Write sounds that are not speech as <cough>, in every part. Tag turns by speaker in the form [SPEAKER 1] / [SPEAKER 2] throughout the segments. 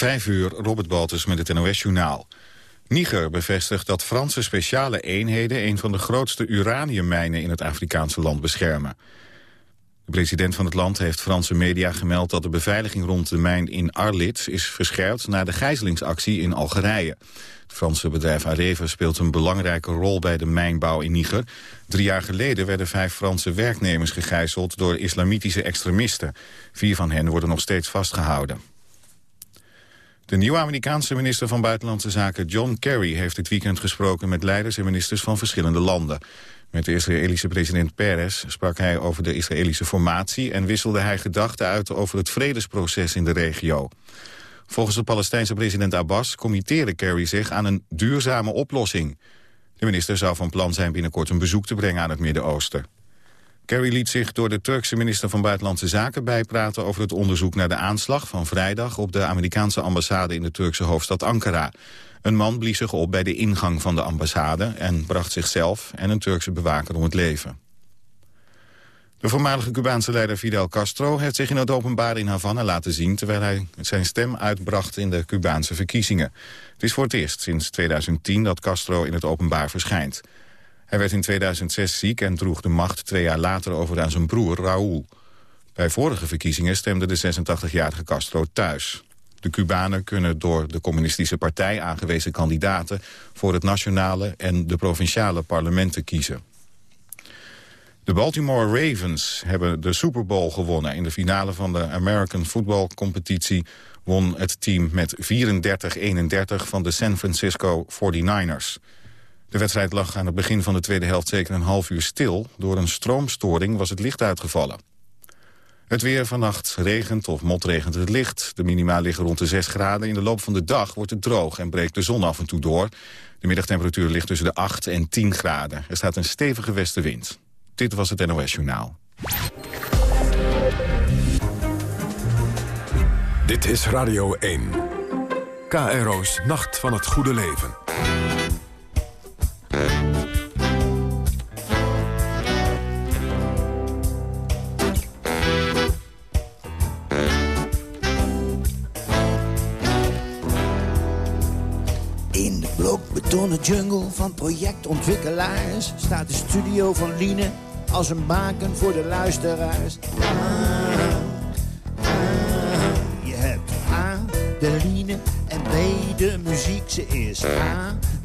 [SPEAKER 1] Vijf uur, Robert Baltus met het NOS-journaal. Niger bevestigt dat Franse speciale eenheden... een van de grootste uraniummijnen in het Afrikaanse land beschermen. De president van het land heeft Franse media gemeld... dat de beveiliging rond de mijn in Arlit is verscherpt... na de gijzelingsactie in Algerije. Het Franse bedrijf Areva speelt een belangrijke rol bij de mijnbouw in Niger. Drie jaar geleden werden vijf Franse werknemers gegijzeld... door islamitische extremisten. Vier van hen worden nog steeds vastgehouden. De nieuwe Amerikaanse minister van Buitenlandse Zaken John Kerry heeft dit weekend gesproken met leiders en ministers van verschillende landen. Met de Israëlische president Peres sprak hij over de Israëlische formatie en wisselde hij gedachten uit over het vredesproces in de regio. Volgens de Palestijnse president Abbas committeerde Kerry zich aan een duurzame oplossing. De minister zou van plan zijn binnenkort een bezoek te brengen aan het Midden-Oosten. Kerry liet zich door de Turkse minister van Buitenlandse Zaken bijpraten over het onderzoek naar de aanslag van vrijdag op de Amerikaanse ambassade in de Turkse hoofdstad Ankara. Een man blies zich op bij de ingang van de ambassade en bracht zichzelf en een Turkse bewaker om het leven. De voormalige Cubaanse leider Fidel Castro heeft zich in het openbaar in Havana laten zien... terwijl hij zijn stem uitbracht in de Cubaanse verkiezingen. Het is voor het eerst sinds 2010 dat Castro in het openbaar verschijnt. Hij werd in 2006 ziek en droeg de macht twee jaar later over aan zijn broer Raúl. Bij vorige verkiezingen stemde de 86-jarige Castro thuis. De Cubanen kunnen door de communistische partij aangewezen kandidaten... voor het nationale en de provinciale parlementen kiezen. De Baltimore Ravens hebben de Super Bowl gewonnen. In de finale van de American Football Competitie won het team met 34-31 van de San Francisco 49ers. De wedstrijd lag aan het begin van de tweede helft zeker een half uur stil. Door een stroomstoring was het licht uitgevallen. Het weer vannacht regent of motregent het licht. De minima liggen rond de 6 graden. In de loop van de dag wordt het droog en breekt de zon af en toe door. De middagtemperatuur ligt tussen de 8 en 10 graden. Er staat een stevige westenwind. Dit was het NOS Journaal.
[SPEAKER 2] Dit is Radio 1. KRO's Nacht van het Goede Leven.
[SPEAKER 3] In de blokbetonnen jungle van projectontwikkelaars... staat de studio van Liene als een baken voor de luisteraars. Ah, ah, je hebt A, de Liene en B, de muziek. Ze is A,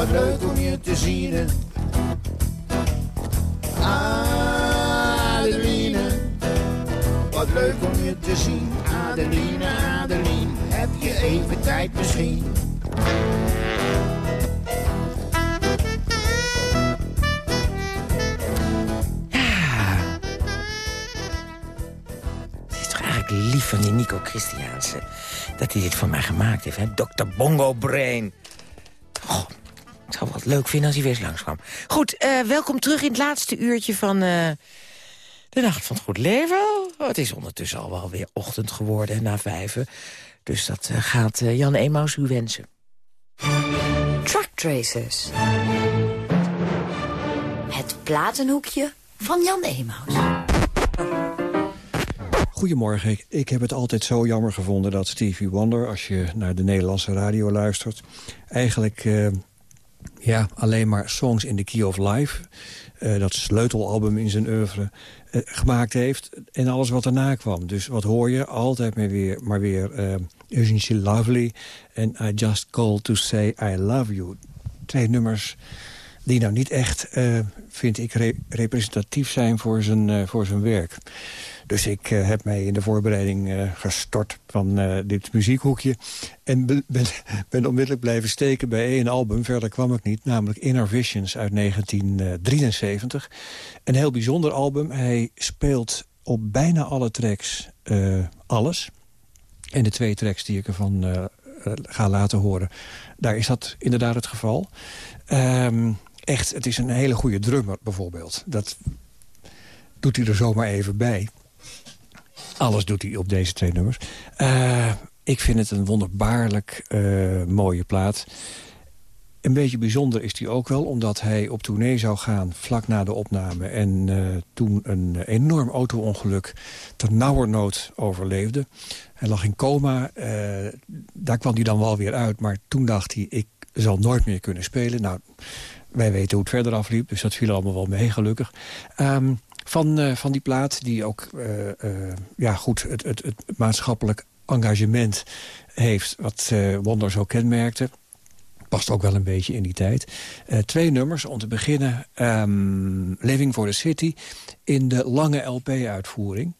[SPEAKER 3] Wat leuk om je te zien. Adeline, wat leuk om je te zien. Adeline, Adeline, heb je even tijd misschien?
[SPEAKER 4] Lief van die Nico Christiaanse... dat hij dit voor mij gemaakt heeft, hè? Dr. Bongo Brain. Ik zou wat leuk vinden als hij weer eens langskwam. Goed, eh, welkom terug in het laatste uurtje van eh, de Nacht van het Goed Leven. Oh, het is ondertussen al wel weer ochtend geworden, na vijven. Dus dat eh, gaat eh, Jan Emaus u wensen.
[SPEAKER 5] Truck Tracers. Het platenhoekje van Jan Emaus.
[SPEAKER 6] Goedemorgen. Ik- Ik heb het altijd zo jammer gevonden dat Stevie Wonder... als je naar de Nederlandse radio luistert... eigenlijk eh, ja, alleen maar Songs in the Key of Life... eh, dat sleutelalbum in zijn oeuvre, eh, gemaakt heeft... en alles wat erna kwam. Dus wat hoor je? Altijd maar weer, maar weer eh, Isn't She Lovely... en I Just Called to Say I Love You. Twee nummers die nou niet echt, eh, vind ik, re- representatief zijn voor zijn, voor zijn werk. Dus ik eh, heb mij in de voorbereiding eh, gestort van eh, dit muziekhoekje. En ben, ben, onmiddellijk blijven steken bij één album. Verder kwam ik niet, namelijk Inner Visions uit 1973. Een heel bijzonder album. Hij speelt op bijna alle tracks alles. En de twee tracks die ik ervan ga laten horen. Daar is dat inderdaad het geval. Ehm, echt, het is een hele goede drummer bijvoorbeeld. Dat doet hij er zomaar even bij. Alles doet hij op deze twee nummers. Uh, ik vind het een wonderbaarlijk uh, mooie plaat. Een beetje bijzonder is hij ook wel, omdat hij op tournee zou gaan vlak na de opname. En uh, toen een enorm auto-ongeluk ter nauwernood overleefde. Hij lag in coma, daar kwam hij dan wel weer uit. Maar toen dacht hij, ik zal nooit meer kunnen spelen. Nou, wij weten hoe het verder afliep, dus dat viel allemaal wel mee, gelukkig. Um, van, uh, van die plaat, die ook ja, goed, het, het, het maatschappelijk engagement heeft... wat Wonder zo kenmerkte. Past ook wel een beetje in die tijd. Twee nummers, om te beginnen um, Living for the City... in de lange LP-uitvoering.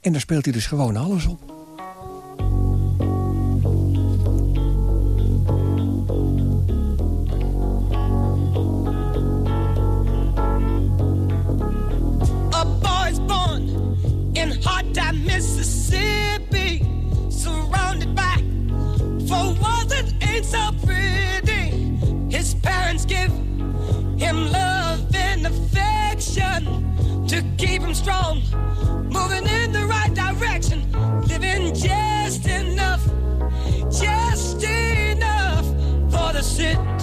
[SPEAKER 6] En daar speelt hij dus gewoon alles op.
[SPEAKER 7] strong, moving in the right direction, living just enough, just enough for the city.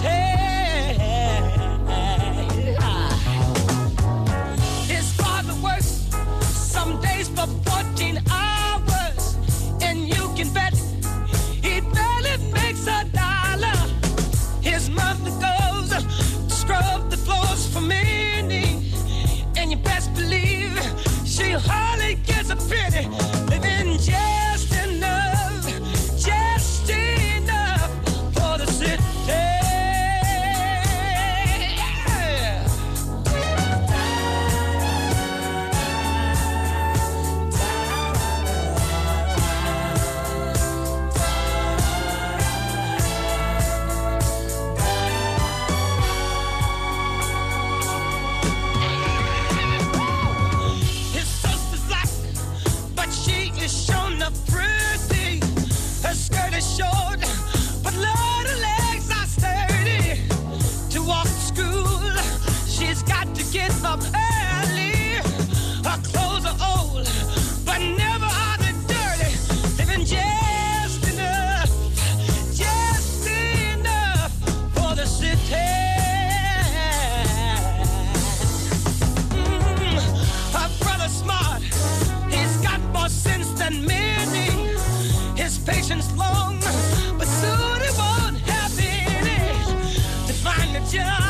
[SPEAKER 8] fitted but Lord, her legs are sturdy. To walk to school, she's got to get up. Yeah.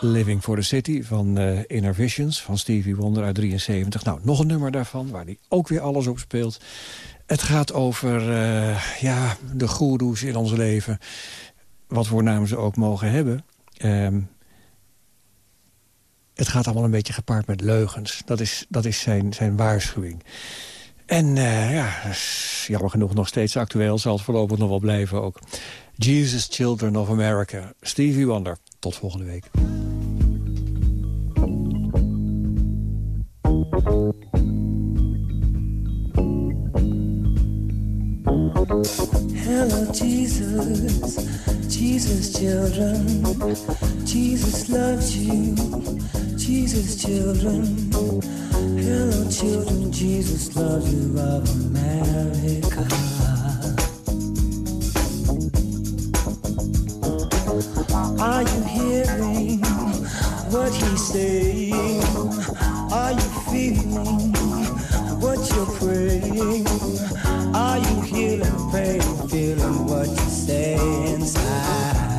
[SPEAKER 8] Living for
[SPEAKER 6] the City van eh, Inner Visions van Stevie Wonder uit 73. Nou, nog een nummer daarvan waar hij ook weer alles op speelt. Het gaat over eh, ja, de goeroes in ons leven. Wat voor naam ze ook mogen hebben. Ehm, het gaat allemaal een beetje gepaard met leugens. Dat is, dat is zijn, zijn waarschuwing. En eh, ja, jammer genoeg nog steeds actueel. Zal het voorlopig nog wel blijven ook. Jesus Children of America. Stevie Wonder. Tot volgende week.
[SPEAKER 9] Hello, Jesus, Jesus, children. Jesus loves you, Jesus, children. Hello, children, Jesus loves you of America. Are you hearing what he's saying? Are you feeling what you're praying? Are you healing pain, feeling what you say inside?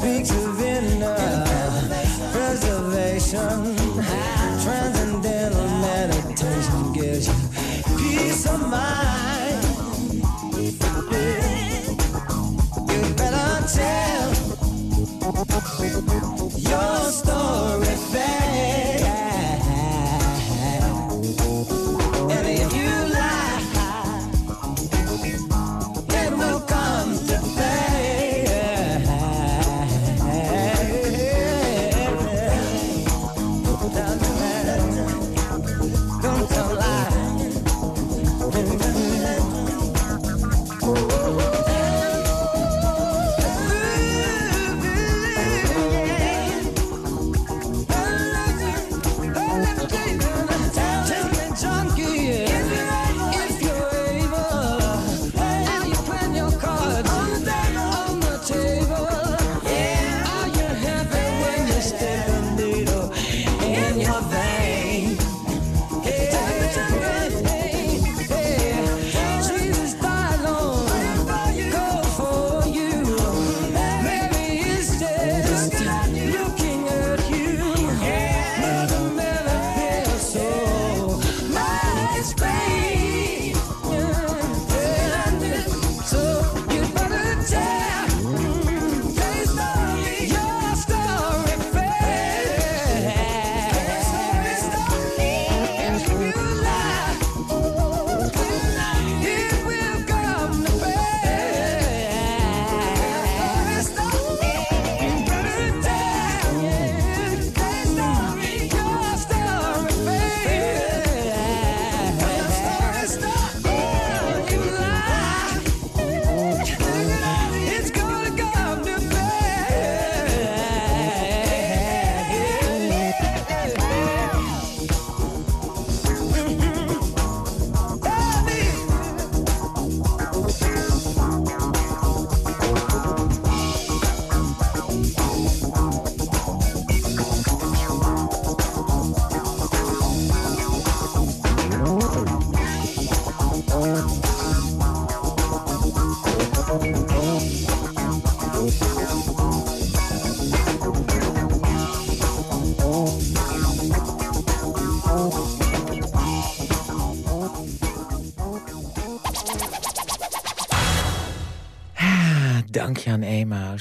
[SPEAKER 9] Speaks of inner preservation. Transcendental meditation gives you peace of mind.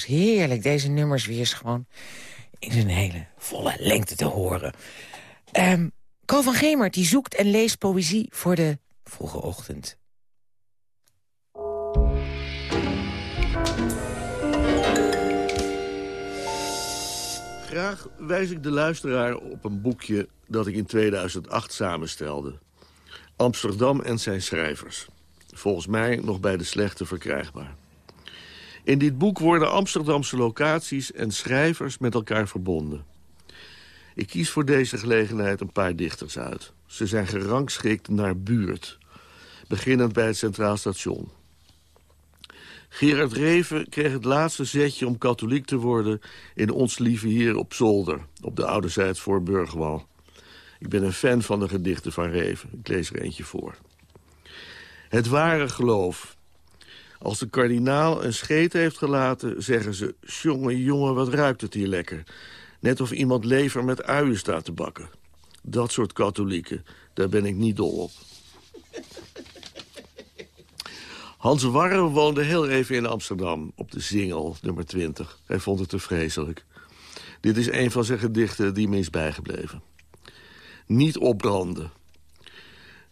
[SPEAKER 4] Heerlijk, deze nummers weer eens gewoon in zijn hele volle lengte te horen. Um, Ko van Gemert die zoekt en leest poëzie voor de vroege ochtend.
[SPEAKER 10] Graag wijs ik de luisteraar op een boekje dat ik in 2008 samenstelde. Amsterdam en zijn schrijvers. Volgens mij nog bij de slechte verkrijgbaar. In dit boek worden Amsterdamse locaties en schrijvers met elkaar verbonden. Ik kies voor deze gelegenheid een paar dichters uit. Ze zijn gerangschikt naar buurt, beginnend bij het Centraal Station. Gerard Reven kreeg het laatste zetje om katholiek te worden... in Ons Lieve Hier op Zolder, op de oude zijds voor Burgwal. Ik ben een fan van de gedichten van Reven. Ik lees er eentje voor. Het ware geloof. Als de kardinaal een scheet heeft gelaten, zeggen ze... jongen, jongen, wat ruikt het hier lekker. Net of iemand lever met uien staat te bakken. Dat soort katholieken, daar ben ik niet dol op. <laughs> Hans Warre woonde heel even in Amsterdam, op de Singel, nummer 20. Hij vond het te vreselijk. Dit is een van zijn gedichten die me is bijgebleven. Niet opbranden.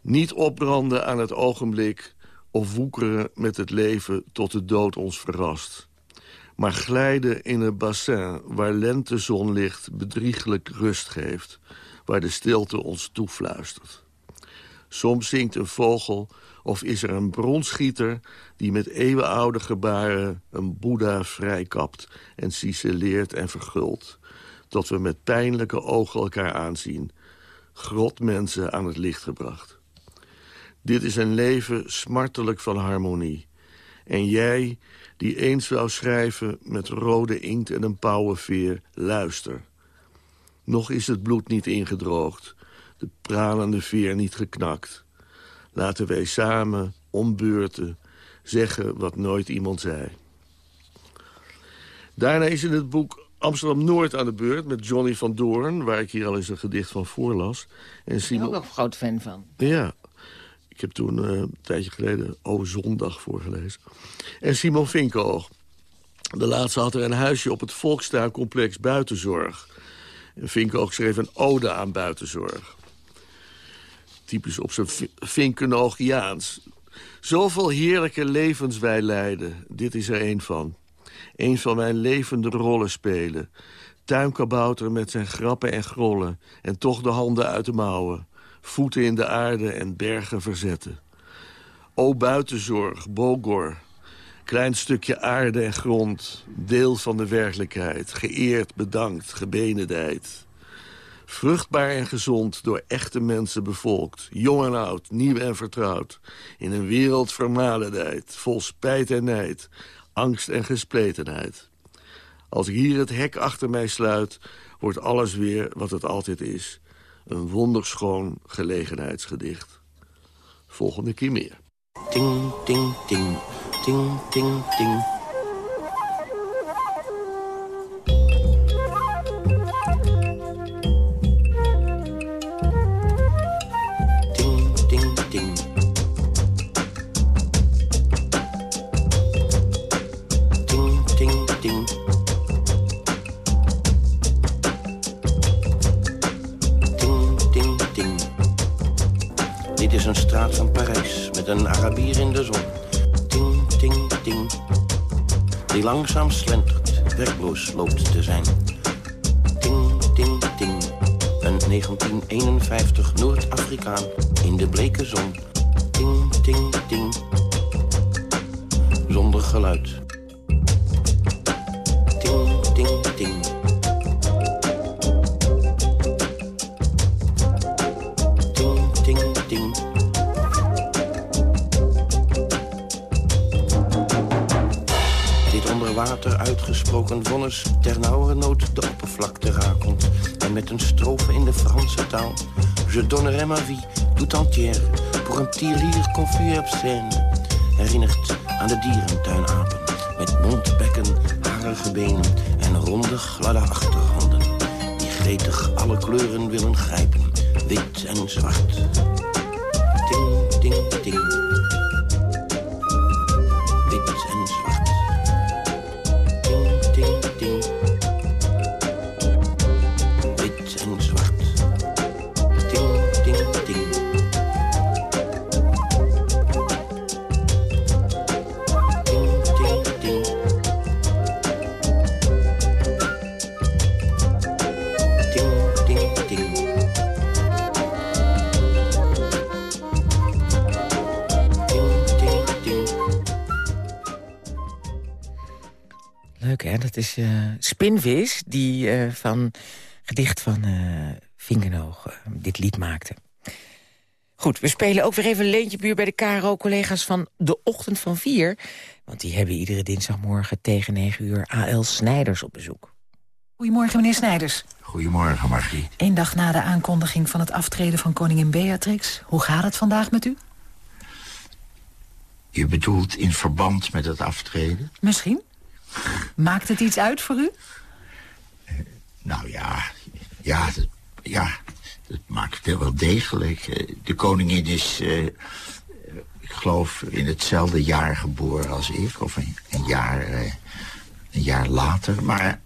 [SPEAKER 10] Niet opbranden aan het ogenblik of woekeren met het leven tot de dood ons verrast. Maar glijden in een bassin waar lentezonlicht bedrieglijk rust geeft. Waar de stilte ons toefluistert. Soms zingt een vogel of is er een bronschieter die met eeuwenoude gebaren een boeddha vrijkapt en ciceleert en vergult. Tot we met pijnlijke ogen elkaar aanzien. Grotmensen aan het licht gebracht. Dit is een leven smartelijk van harmonie. En jij, die eens zou schrijven met rode inkt en een pauwenveer, luister. Nog is het bloed niet ingedroogd, de pralende veer niet geknakt. Laten wij samen, om beurten, zeggen wat nooit iemand zei. Daarna is in het boek Amsterdam-Noord aan de beurt met Johnny van Doorn... waar ik hier al eens een gedicht van voorlas.
[SPEAKER 4] En Simon... Ik ben ook een groot fan van.
[SPEAKER 10] Ja, ik heb toen uh, een tijdje geleden O Zondag voorgelezen. En Simon Vinkoog. De laatste had er een huisje op het Volkstuincomplex Buitenzorg. En Vinkoog schreef een ode aan buitenzorg. Typisch op zijn Vinkenogiaans. Zoveel heerlijke levens wij leiden. Dit is er één van. Een van mijn levende rollen spelen. Tuinkabouter met zijn grappen en grollen. En toch de handen uit de mouwen. Voeten in de aarde en bergen verzetten. O buitenzorg, Bogor. Klein stukje aarde en grond. Deel van de werkelijkheid. Geëerd, bedankt, gebenedijd. Vruchtbaar en gezond, door echte mensen bevolkt. Jong en oud, nieuw en vertrouwd. In een wereld vermaledheid, vol spijt en nijd. Angst en gespletenheid. Als ik hier het hek achter mij sluit, wordt alles weer wat het altijd is. Een wonderschoon gelegenheidsgedicht. Volgende keer meer.
[SPEAKER 7] Een Arabier in de zon. Ting, ting, ting. Die langzaam slentert, werkloos loopt te zijn. Ting, ting, ting. Een 1951 Noord-Afrikaan in de bleke zon. Ting, ting, ting. Zonder geluid. Ting, ting, ting. Uitgesproken vonnis nood de oppervlakte rakelt. En met een strofe in de Franse taal. Je donnerai ma vie tout entière pour un petit rire confus obscène. Herinnert aan de dierentuinapen. Met mondbekken, harige benen en ronde gladde achterhanden. Die gretig alle kleuren willen grijpen. Wit en zwart. Ting, ting, ting.
[SPEAKER 4] Dat is eh, Spinvis, die eh, van gedicht van uh, Vinkenhoog dit lied maakte. Goed, we spelen ook weer even een leentje buur bij de KRO-collega's van De Ochtend van Vier. Want die hebben iedere dinsdagmorgen tegen 9 uur A.L. Snijders op bezoek.
[SPEAKER 11] Goedemorgen, meneer Snijders.
[SPEAKER 12] Goedemorgen, Margriet.
[SPEAKER 11] Eén dag na de aankondiging van het aftreden van koningin Beatrix. Hoe gaat het vandaag met u?
[SPEAKER 12] Je bedoelt in verband met het aftreden?
[SPEAKER 11] Misschien. Maakt het iets uit voor u?
[SPEAKER 12] Uh, nou ja, ja, dat, ja, dat maakt het wel degelijk. Uh, de koningin is, uh, ik geloof, in hetzelfde jaar geboren als ik. Of een, een jaar, een jaar later. Maar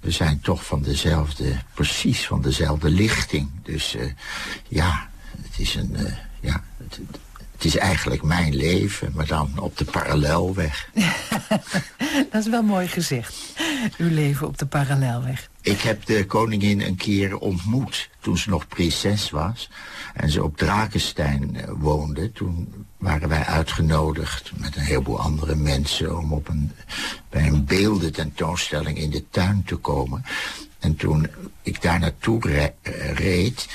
[SPEAKER 12] we zijn toch van dezelfde, precies van dezelfde lichting. Dus ja, het is een, ja... Het, het is eigenlijk mijn leven, maar dan op de parallelweg. <laughs>
[SPEAKER 11] Dat is wel mooi gezegd. Uw leven op de parallelweg.
[SPEAKER 12] Ik heb de koningin een keer ontmoet toen ze nog prinses was. En ze op Drakenstein woonde. Toen waren wij uitgenodigd met een heleboel andere mensen... om op een, bij een beeldententoonstelling in de tuin te komen. En toen ik daar naartoe re reed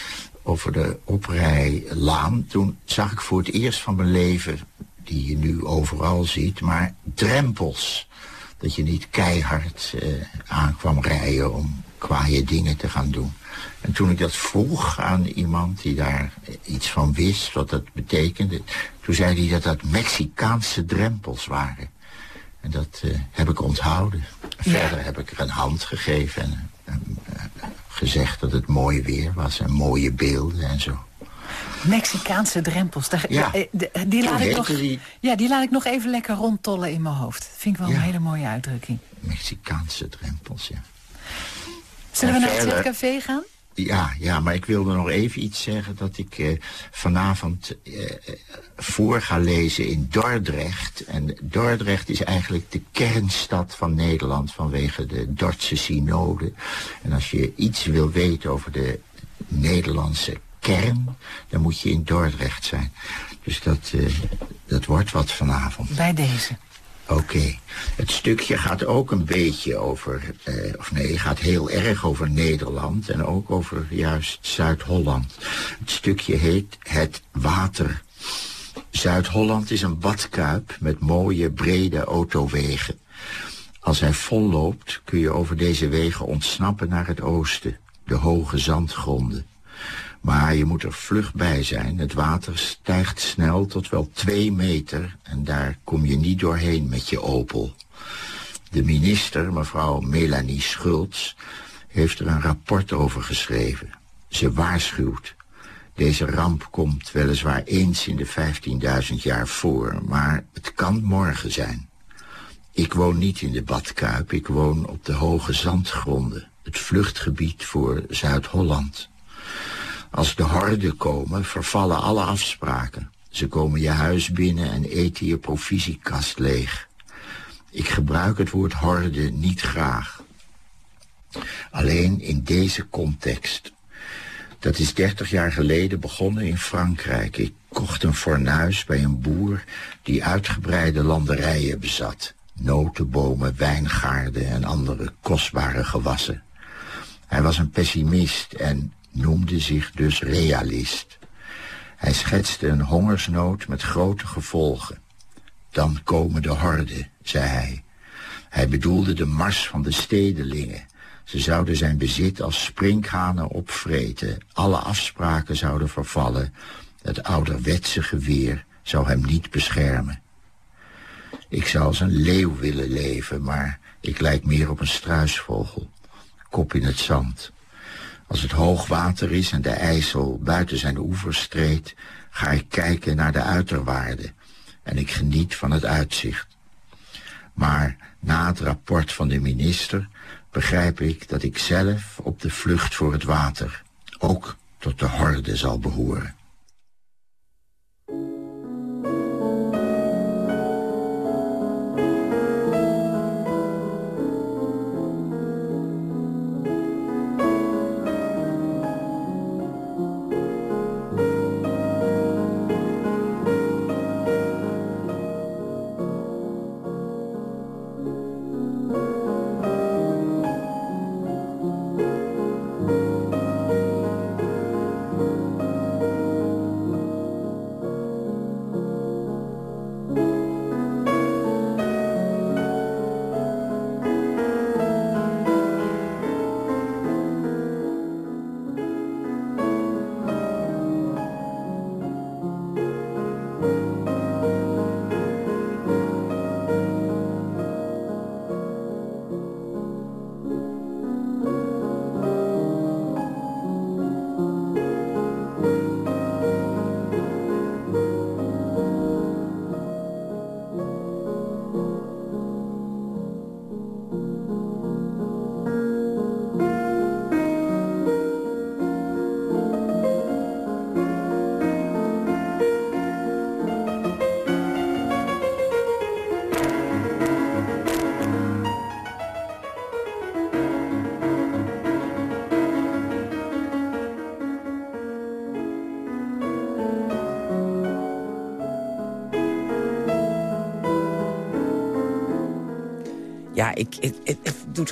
[SPEAKER 12] over de oprijlaan. Toen zag ik voor het eerst van mijn leven, die je nu overal ziet, maar drempels. Dat je niet keihard uh, aankwam rijden om kwaaie dingen te gaan doen. En toen ik dat vroeg aan iemand die daar iets van wist, wat dat betekende... toen zei hij dat dat Mexicaanse drempels waren. En dat uh, heb ik onthouden. Ja. Verder heb ik er een hand gegeven en, en uh, gezegd dat het mooi weer was en mooie beelden en zo.
[SPEAKER 11] Mexicaanse drempels. Daar,
[SPEAKER 12] ja,
[SPEAKER 11] die, die laat ik nog, die... ja, die laat ik nog even lekker rondtollen in mijn hoofd. Dat vind ik wel ja. een hele mooie uitdrukking.
[SPEAKER 12] Mexicaanse drempels, ja.
[SPEAKER 11] Zullen en we naar het café gaan?
[SPEAKER 12] Ja, ja, maar ik wilde nog even iets zeggen dat ik uh, vanavond uh, voor ga lezen in Dordrecht. En Dordrecht is eigenlijk de kernstad van Nederland vanwege de Dordtse synode. En als je iets wil weten over de Nederlandse kern, dan moet je in Dordrecht zijn. Dus dat, dat wordt wat vanavond.
[SPEAKER 11] Bij deze.
[SPEAKER 12] Oké. Het stukje gaat ook een beetje over, eh, of nee, gaat heel erg over Nederland en ook over juist Zuid-Holland. Het stukje heet Het Water. Zuid-Holland is een badkuip met mooie, brede autowegen. Als hij vol loopt kun je over deze wegen ontsnappen naar het oosten, de hoge zandgronden. Maar je moet er vlug bij zijn. Het water stijgt snel tot wel twee meter en daar kom je niet doorheen met je Opel. De minister, mevrouw Melanie Schultz, heeft er een rapport over geschreven. Ze waarschuwt. Deze ramp komt weliswaar eens in de 15.000 jaar voor, maar het kan morgen zijn. Ik woon niet in de Badkuip, ik woon op de hoge zandgronden, het vluchtgebied voor Zuid-Holland. Als de horden komen, vervallen alle afspraken. Ze komen je huis binnen en eten je provisiekast leeg. Ik gebruik het woord horde niet graag. Alleen in deze context. Dat is dertig jaar geleden begonnen in Frankrijk. Ik kocht een fornuis bij een boer die uitgebreide landerijen bezat. Notenbomen, wijngaarden en andere kostbare gewassen. Hij was een pessimist en noemde zich dus realist. Hij schetste een hongersnood met grote gevolgen. Dan komen de horden, zei hij. Hij bedoelde de mars van de stedelingen. Ze zouden zijn bezit als sprinkhanen opvreten. Alle afspraken zouden vervallen. Het ouderwetse geweer zou hem niet beschermen. Ik zou als een leeuw willen leven, maar ik lijk meer op een struisvogel. Kop in het zand. Als het hoog water is en de IJssel buiten zijn oevers treedt, ga ik kijken naar de uiterwaarden en ik geniet van het uitzicht. Maar na het rapport van de minister begrijp ik dat ik zelf op de vlucht voor het water ook tot de horde zal behoren.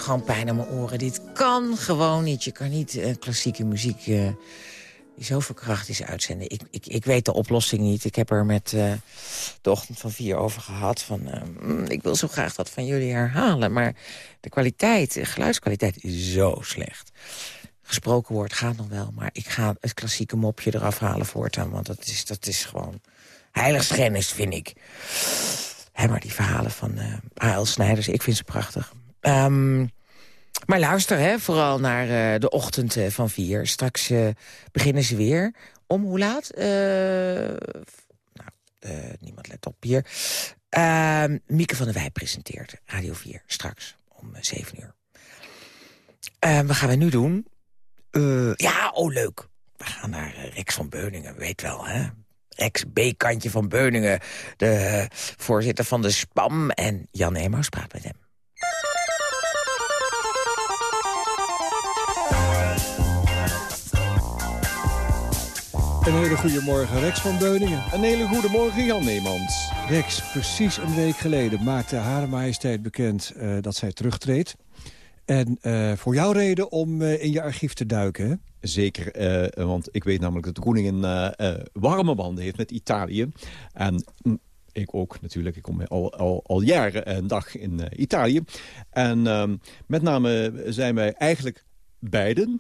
[SPEAKER 4] Gewoon pijn aan mijn oren. Dit kan gewoon niet. Je kan niet eh, klassieke muziek eh, die zo verkracht is uitzenden. Ik, ik, ik weet de oplossing niet. Ik heb er met eh, de ochtend van vier over gehad. Van, mm, ik wil zo graag dat van jullie herhalen. Maar de kwaliteit, de geluidskwaliteit is zo slecht. Gesproken woord gaat nog wel. Maar ik ga het klassieke mopje eraf halen voortaan. Want dat is, dat is gewoon heiligschennis, vind ik. Hè, maar die verhalen van A.L. Snijders, ik vind ze prachtig. Ehm, maar luister hè, vooral naar eh, de ochtend eh, van vier. Straks eh, beginnen ze weer. Om hoe laat? Nou, niemand let op hier. Ehm, Mieke van der Wij presenteert Radio 4 straks om eh, 7 uur. Ehm, wat gaan we nu doen? Ja, oh leuk. We gaan naar Rex van Beuningen, weet wel hè. Rex B-kantje van Beuningen, de voorzitter van de SPAM. En Jan Emaus praat met hem.
[SPEAKER 6] Een hele goede morgen, Rex van Beuningen.
[SPEAKER 13] Een hele goede morgen, Jan Neemans.
[SPEAKER 6] Rex, precies een week geleden maakte Hare Majesteit bekend eh, dat zij terugtreedt. En eh, voor jouw reden om eh, in je archief te duiken, hè?
[SPEAKER 13] Zeker, want ik weet namelijk dat de koningin warme banden heeft met Italië. En mm, ik ook natuurlijk, ik kom al, al, al jaren een dag in Italië. En ehm, met name zijn wij eigenlijk beiden,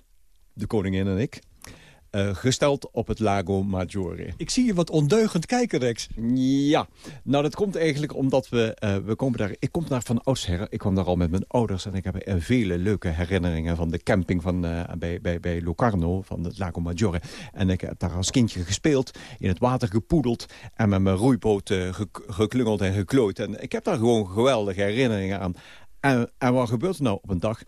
[SPEAKER 13] de koningin en ik... eh, gesteld op het Lago Maggiore.
[SPEAKER 6] Ik zie je wat ondeugend kijken, Rex.
[SPEAKER 13] Ja, nou dat komt eigenlijk omdat we, eh, we komen daar, ik kom daar van oudsher, ik kwam daar al met mijn ouders en ik heb er vele leuke herinneringen van de camping van, bij, bij, bij Locarno van het Lago Maggiore. En ik heb daar als kindje gespeeld, in het water gepoedeld en met mijn roeiboot gek- geklungeld en geklooid. En ik heb daar gewoon geweldige herinneringen aan. En, en wat gebeurt er nou op een dag?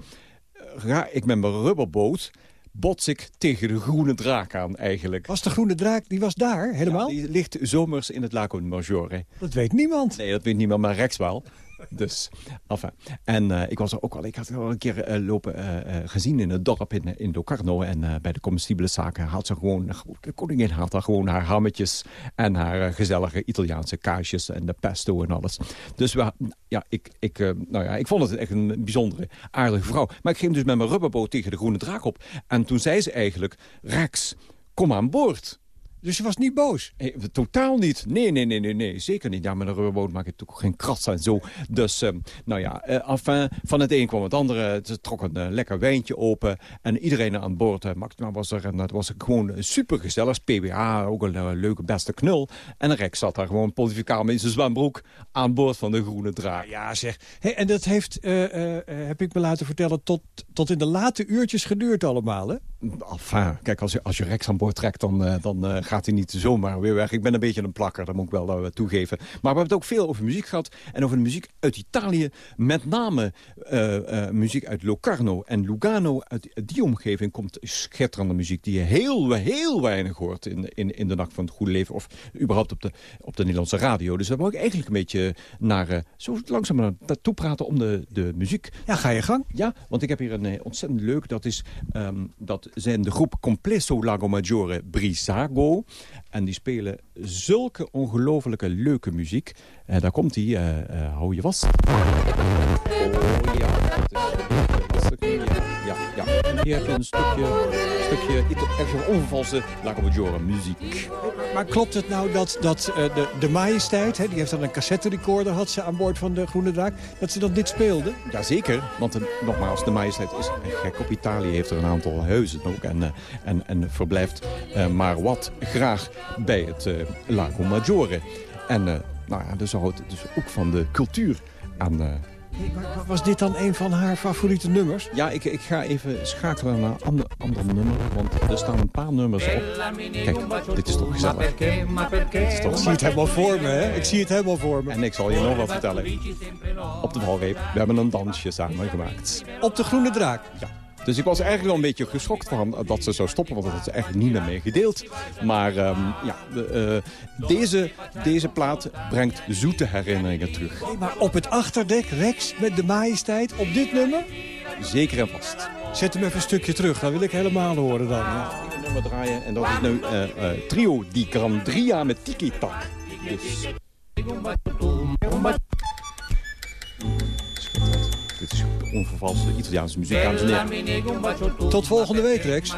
[SPEAKER 13] Ga ik met mijn rubberboot bots ik tegen de groene draak aan eigenlijk.
[SPEAKER 6] Was de groene draak, die was daar, helemaal?
[SPEAKER 13] die ligt zomers in het Lago Maggiore.
[SPEAKER 6] Dat weet niemand.
[SPEAKER 13] Nee, dat weet niemand, maar Rex wel. Dus, enfin. En eh, ik was er ook al, ik had al een keer eh, lopen eh, gezien in het dorp in, in Locarno. En bij de comestibele zaken had ze gewoon, de koningin had daar gewoon haar hammetjes en haar gezellige Italiaanse kaasjes en de pesto en alles. Dus we, ja, ik, ik, nou ja, ik vond het echt een bijzondere, aardige vrouw. Maar ik ging dus met mijn rubberboot tegen de groene draak op. En toen zei ze eigenlijk, Rex, kom aan boord.
[SPEAKER 6] Dus je was niet boos?
[SPEAKER 13] Eh, totaal niet. Nee, nee, nee, nee, nee. Zeker niet. Ja, met een rubberboot maak je natuurlijk geen kratsen en zo. Dus, ehm, nou ja, eh, enfin, van het een kwam het andere. Ze trok een eh, lekker wijntje open. En iedereen aan boord, uh, Maxima was er. En dat was gewoon super gezellig. PBA, ook een leuke beste knul. En Rex zat daar gewoon pontificaal in zijn zwembroek... aan boord van de Groene Draak.
[SPEAKER 6] Ja, zeg. Hey, en dat heeft, heb ik me laten vertellen, tot, tot in de late uurtjes geduurd allemaal, hè?
[SPEAKER 13] Enfin, kijk, als je, als je Rex aan boord trekt, dan, dan gaat hij niet zomaar weer weg. Ik ben een beetje een plakker, dat moet ik wel eh, toegeven. Maar we hebben het ook veel over muziek gehad. En over de muziek uit Italië. Met name eh, eh, muziek uit Locarno en Lugano. Uit die omgeving komt schitterende muziek... die je heel, heel weinig hoort in, in, in de Nacht van het Goede Leven. Of überhaupt op de, op de Nederlandse radio. Dus daar wil ik eigenlijk een beetje naar... zo langzaam naartoe praten om de, de muziek.
[SPEAKER 6] Ja, ga je gang.
[SPEAKER 13] Ja, want ik heb hier een ontzettend leuk. Dat, is, ehm, dat zijn de groep Complesso Lago Maggiore Brisago. En die spelen zulke ongelofelijke leuke muziek. En daar komt die. eh, eh, hou je vast. Oh dat is. Ja, ja. Hier heb je een stukje, stukje echt onvervalste Lago Maggiore muziek.
[SPEAKER 6] Maar klopt het nou dat, dat eh, de, de majesteit, hè, die heeft dan een cassette recorder, had ze aan boord van de Groene Draak, dat ze dan dit speelde?
[SPEAKER 13] Jazeker, want eh, nogmaals, de majesteit is gek op Italië. Heeft er een aantal huizen ook en, eh, en, en verblijft maar wat graag bij het Lago Maggiore. En nou ja, dus houdt het dus ook van de cultuur aan...
[SPEAKER 6] Was dit dan een van haar favoriete nummers?
[SPEAKER 13] ja, ik, ik ga even schakelen naar een ander, ander nummer, want er staan een paar nummers op. Kijk, dit is toch gezellig. Dit is toch
[SPEAKER 6] Ik zie het helemaal voor me, hè? Ik zie het helemaal voor me.
[SPEAKER 13] En ik zal je nog wat vertellen. Op de valreep, we hebben een dansje samen gemaakt.
[SPEAKER 6] Op de Groene Draak?
[SPEAKER 13] Ja. Dus ik was eigenlijk wel een beetje geschokt van dat ze zou stoppen, want dat had ze eigenlijk niet met mij gedeeld. Maar ehm, ja, de, eh, deze, deze plaat brengt zoete herinneringen terug.
[SPEAKER 6] Nee, maar op het achterdek, Rex, met de majesteit, op dit nummer?
[SPEAKER 13] Zeker en vast.
[SPEAKER 6] Zet hem even een stukje terug, dat wil ik helemaal horen dan.
[SPEAKER 13] Ja, een nummer draaien en dat is nu eh, eh, Trio di Grandria met Tiki Tak. Dus. Onvervalste Italiaanse muziek, dames en heren.
[SPEAKER 6] Tot volgende week, Rex.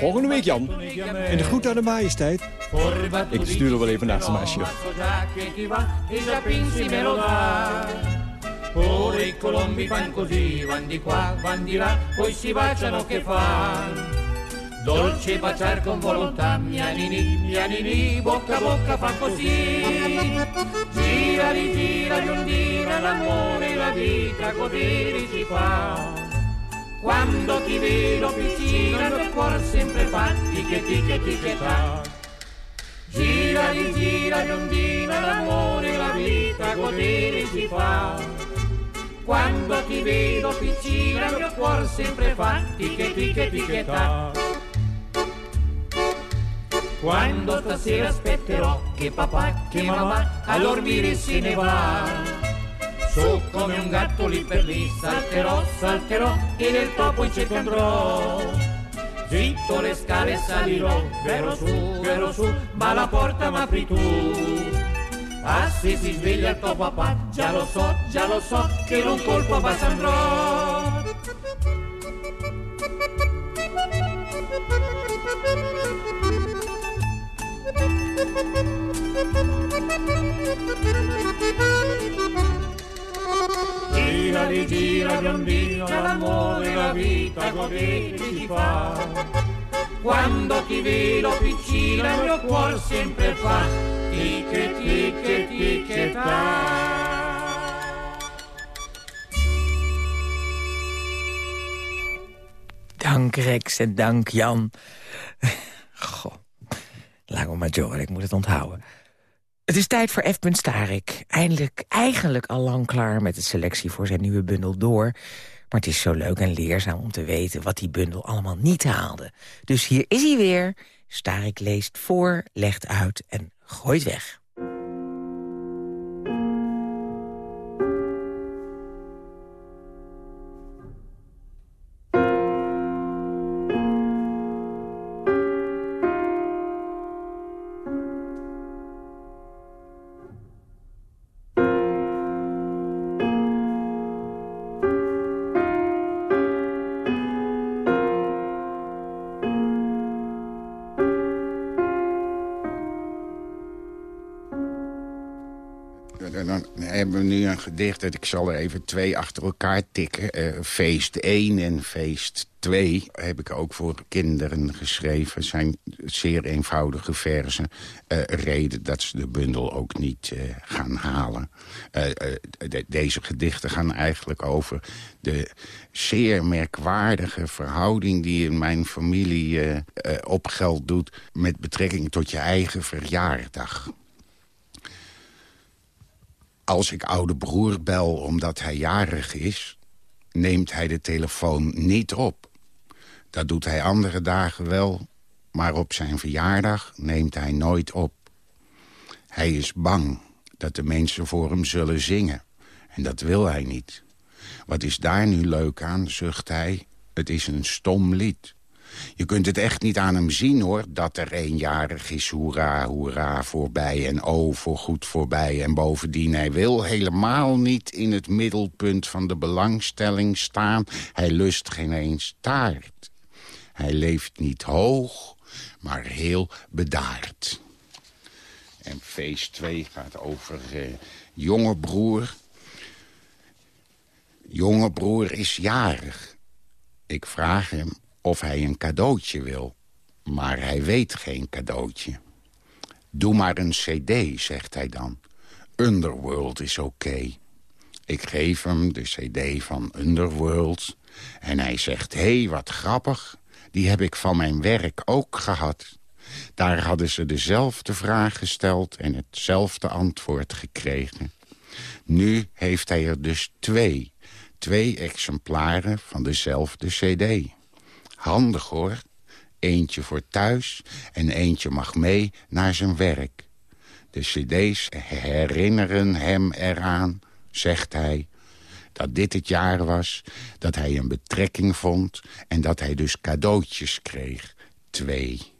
[SPEAKER 13] Volgende week, Jan.
[SPEAKER 6] En de groet aan de majesteit.
[SPEAKER 13] Ik stuur er wel even naar zijn meisje.
[SPEAKER 14] Ora i colombi fan così, van di qua, van di là, poi si baciano che fan. Dolce baciar con volontà, mianini, mianini, bocca a bocca fa così. Gira, rigira, biondina, l'amore, la vita, così si fa. Quando ti vedo piccino, il mio cuore sempre fa ticche ticche ticche ta. Gira, rigira, biondina, l'amore, la vita, così si fa. Quando ti vedo piccina, il mio cuore sempre fa ticche ticche ticche ta. Quando stasera aspetterò che papà, che mamma a dormire se ne va. Su come un gatto lì per lì, salterò, salterò e nel topo in cerca andrò. Zitto le scale salirò, vero su, vero su, ma la porta m'apri tu. Ah, se si sveglia il tuo papà, già lo so, già lo so, che in un colpo va Sandro. Gira, rigira, biondino, l'amore, la vita, godere si fa. Quando ti vedo piccina, il mio cuore sempre fa ticche, ticche, ticche, ta.
[SPEAKER 4] Dank Rex en dank Jan. Goh, Lago Maggiore, ik moet het onthouden. Het is tijd voor F. Starik. Eindelijk, eigenlijk al lang klaar met de selectie voor zijn nieuwe bundel Door. Maar het is zo leuk en leerzaam om te weten wat die bundel allemaal niet haalde. Dus hier is hij weer. Starik leest voor, legt uit en gooit weg.
[SPEAKER 15] Nu een gedicht dat ik zal er even twee achter elkaar tikken. Eh, feest 1 en feest 2 heb ik ook voor kinderen geschreven. Zijn zeer eenvoudige versen. Eh, reden dat ze de bundel ook niet eh, gaan halen. De- deze gedichten gaan eigenlijk over de zeer merkwaardige verhouding... die in mijn familie eh, eh, op geld doet met betrekking tot je eigen verjaardag. Als ik oude broer bel omdat hij jarig is... neemt hij de telefoon niet op. Dat doet hij andere dagen wel, maar op zijn verjaardag neemt hij nooit op. Hij is bang dat de mensen voor hem zullen zingen. En dat wil hij niet. Wat is daar nu leuk aan, zucht hij. Het is een stom lied. Je kunt het echt niet aan hem zien, hoor, dat er eenjarig is. Hoera, hoera, voorbij en oh, voor goed voorbij. En bovendien, hij wil helemaal niet in het middelpunt van de belangstelling staan. Hij lust geen eens taart. Hij leeft niet hoog, maar heel bedaard. En feest 2 gaat over eh, jonge broer. Jonge broer is jarig. Ik vraag hem of hij een cadeautje wil. Maar hij weet geen cadeautje. Doe maar een cd, zegt hij dan. Underworld is oké. Ik geef hem de cd van Underworld. En hij zegt, hé, hey, wat grappig. Die heb ik van mijn werk ook gehad. Daar hadden ze dezelfde vraag gesteld en hetzelfde antwoord gekregen. Nu heeft hij er dus twee. Twee exemplaren van dezelfde cd. Handig hoor. Eentje voor thuis en eentje mag mee naar zijn werk. De cd's herinneren hem eraan, zegt hij, dat dit het jaar was dat hij een betrekking vond... en dat hij dus cadeautjes kreeg. Twee.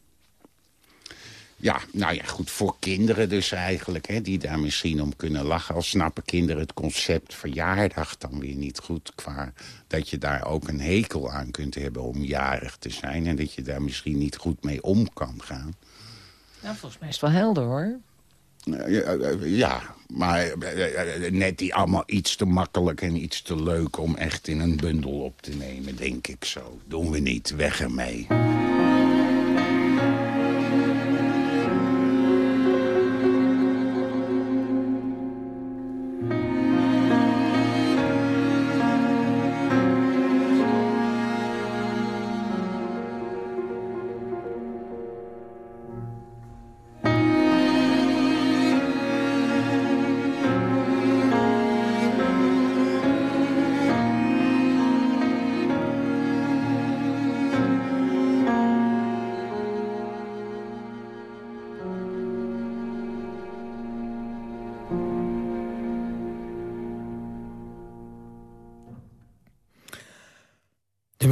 [SPEAKER 15] Ja, nou ja, goed, voor kinderen dus eigenlijk, hè, die daar misschien om kunnen lachen. Al snappen kinderen het concept verjaardag dan weer niet goed. Qua dat je daar ook een hekel aan kunt hebben om jarig te zijn. En dat je daar misschien niet goed mee om kan gaan.
[SPEAKER 4] Nou, volgens mij is het wel helder, hoor.
[SPEAKER 15] Eh, Ja, eh, ja, maar eh, eh, net die allemaal iets te makkelijk en iets te leuk... om echt in een bundel op te nemen, denk ik zo. Doen we niet, weg ermee.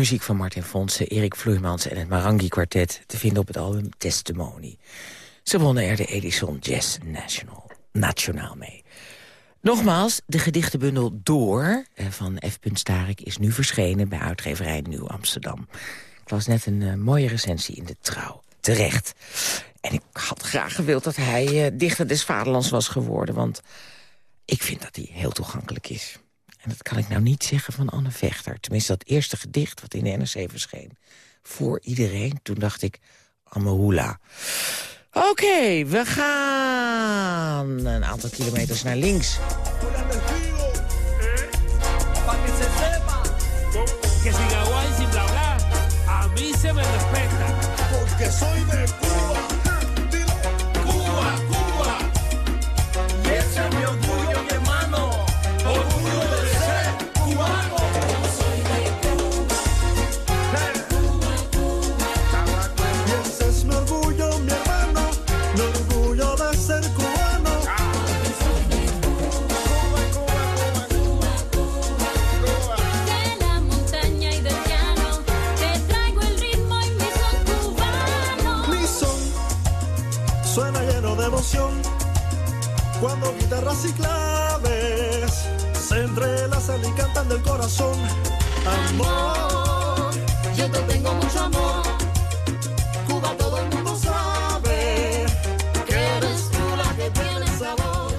[SPEAKER 4] Muziek van Martin Fonsen, Erik Vloeimans en het Marangi Quartet... te vinden op het album Testimony. Ze wonnen er de Edison Jazz National, Nationaal mee. Nogmaals, de gedichtenbundel Door eh, van F. Starik... is nu verschenen bij uitgeverij Nieuw Amsterdam. Ik las net een eh, mooie recensie in de Trouw. Terecht. En ik had graag gewild dat hij eh, dichter des vaderlands was geworden... want ik vind dat hij heel toegankelijk is. En dat kan ik nou niet zeggen van Anne Vechter. Tenminste, dat eerste gedicht wat in de NRC verscheen. Voor iedereen. Toen dacht ik, Amahula. Oké, we gaan een aantal kilometers naar links.
[SPEAKER 14] Que se sepa que
[SPEAKER 9] guitarras y claves se entrelazan y cantan del corazón. Amor, yo te tengo mucho amor. Cuba todo el mundo sabe que eres tú la que tiene sabor.